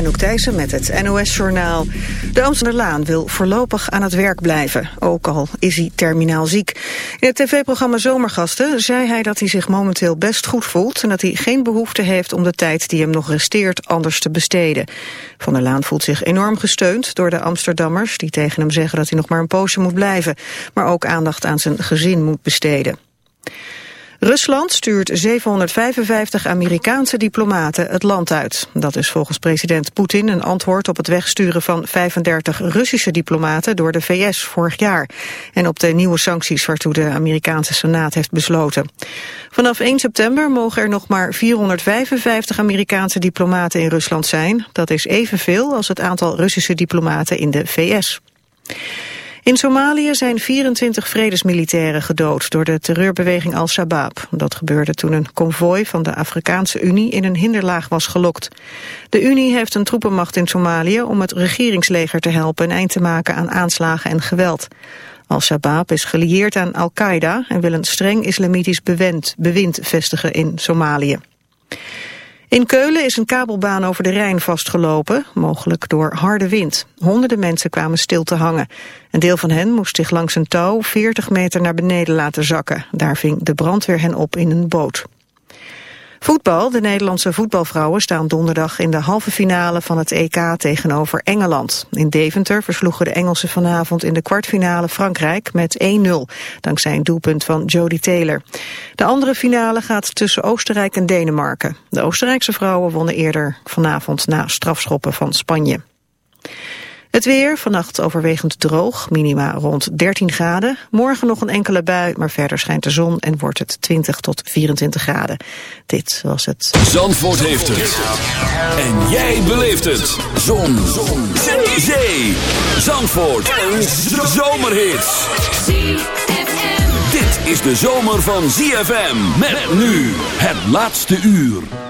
Anouk Thijssen met het NOS-journaal. De Amsterdam wil voorlopig aan het werk blijven, ook al is hij terminaal ziek. In het tv-programma Zomergasten zei hij dat hij zich momenteel best goed voelt... en dat hij geen behoefte heeft om de tijd die hem nog resteert anders te besteden. Van der Laan voelt zich enorm gesteund door de Amsterdammers... die tegen hem zeggen dat hij nog maar een poosje moet blijven... maar ook aandacht aan zijn gezin moet besteden. Rusland stuurt 755 Amerikaanse diplomaten het land uit. Dat is volgens president Poetin een antwoord op het wegsturen van 35 Russische diplomaten door de VS vorig jaar. En op de nieuwe sancties waartoe de Amerikaanse Senaat heeft besloten. Vanaf 1 september mogen er nog maar 455 Amerikaanse diplomaten in Rusland zijn. Dat is evenveel als het aantal Russische diplomaten in de VS. In Somalië zijn 24 vredesmilitairen gedood door de terreurbeweging Al-Shabaab. Dat gebeurde toen een konvooi van de Afrikaanse Unie in een hinderlaag was gelokt. De Unie heeft een troepenmacht in Somalië om het regeringsleger te helpen een eind te maken aan aanslagen en geweld. Al-Shabaab is gelieerd aan Al-Qaeda en wil een streng islamitisch bewind, bewind vestigen in Somalië. In Keulen is een kabelbaan over de Rijn vastgelopen, mogelijk door harde wind. Honderden mensen kwamen stil te hangen. Een deel van hen moest zich langs een touw 40 meter naar beneden laten zakken. Daar ving de brandweer hen op in een boot. Voetbal. De Nederlandse voetbalvrouwen staan donderdag in de halve finale van het EK tegenover Engeland. In Deventer versloegen de Engelsen vanavond in de kwartfinale Frankrijk met 1-0, dankzij een doelpunt van Jodie Taylor. De andere finale gaat tussen Oostenrijk en Denemarken. De Oostenrijkse vrouwen wonnen eerder vanavond na strafschoppen van Spanje. Het weer, vannacht overwegend droog, minima rond 13 graden. Morgen nog een enkele bui, maar verder schijnt de zon en wordt het 20 tot 24 graden. Dit was het. Zandvoort heeft het. En jij beleeft het. Zon. zon. Zee. Zandvoort. Een zomerhit. Dit is de zomer van ZFM. Met nu het laatste uur.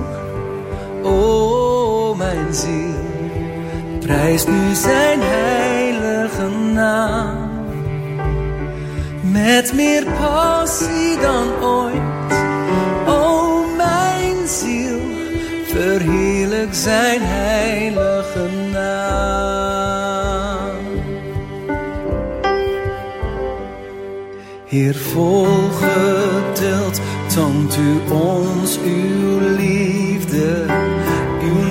prijst nu zijn heilige naam. Met meer passie dan ooit, o mijn ziel, verheerlijk zijn heilige naam. Heer, volgeteld toont u ons uw liefde.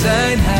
Zijn heilige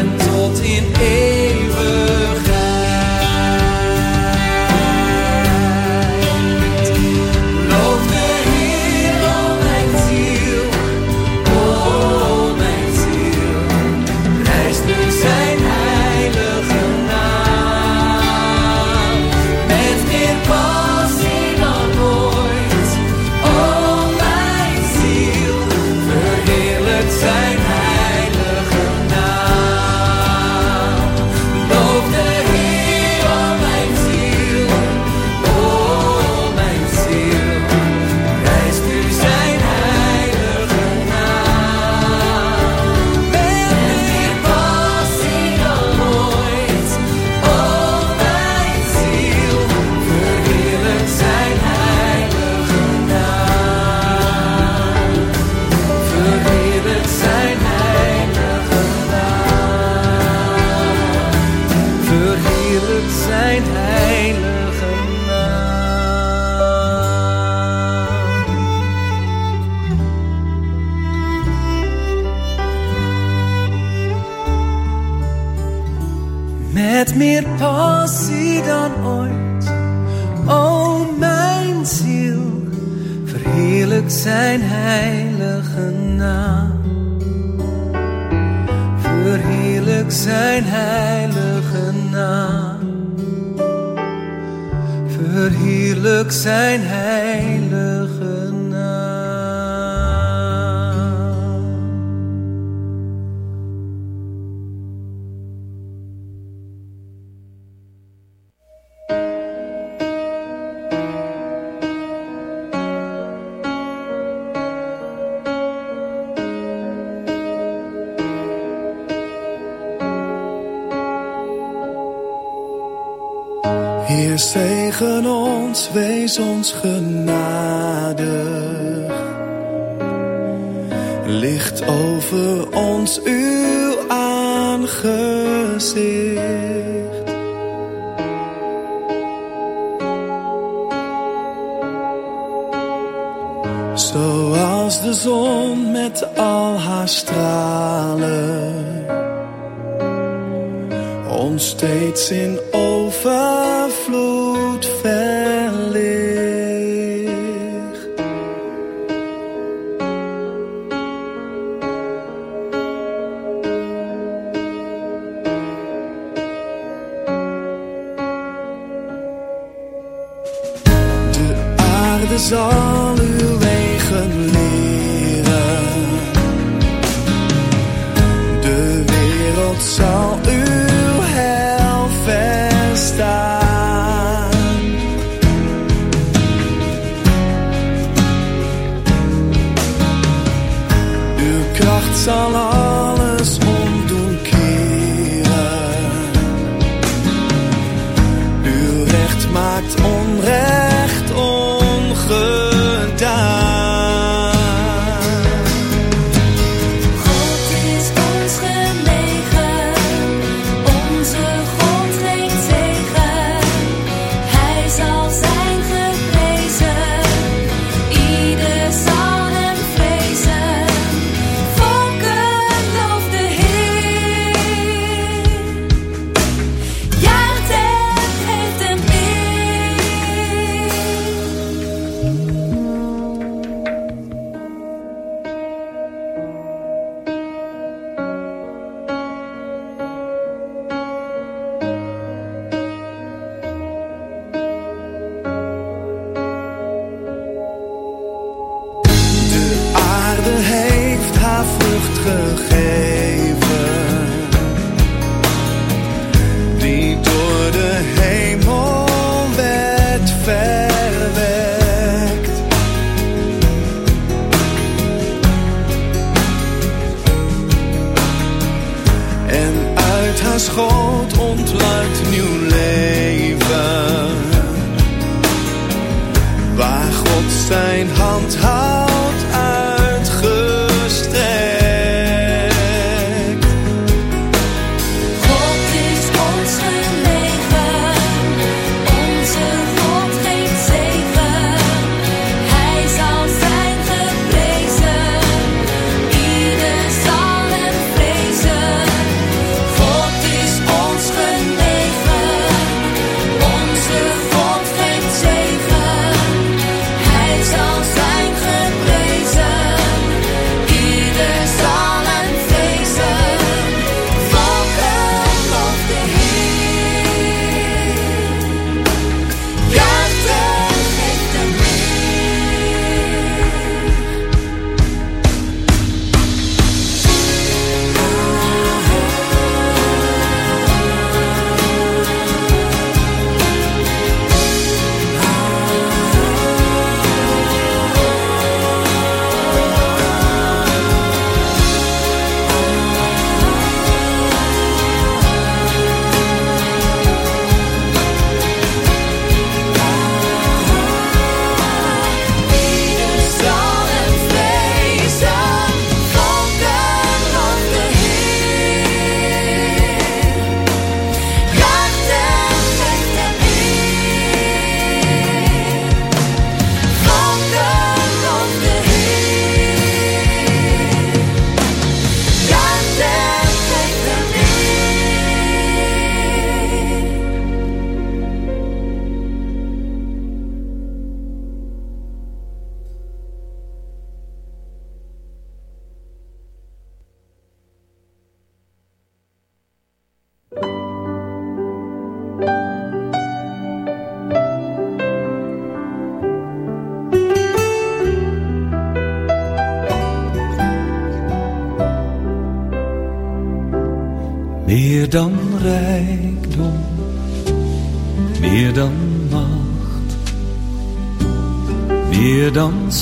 zegen ons, wees ons genadig. Licht over ons uw aangezicht. Zoals de zon met al haar stralen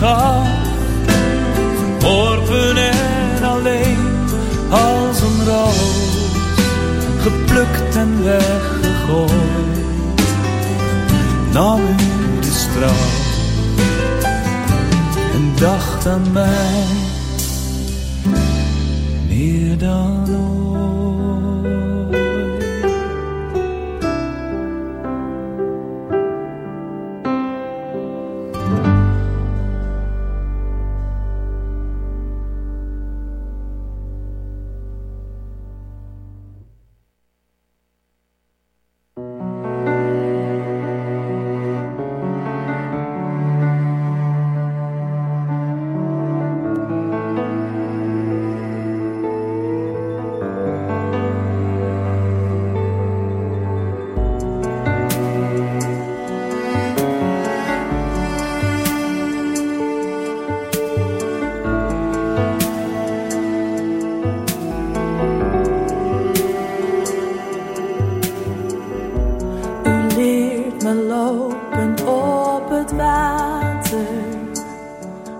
gaf, en alleen, als een roos, geplukt en weggegooid. Nam u de straf en dacht aan mij, meer dan ooit.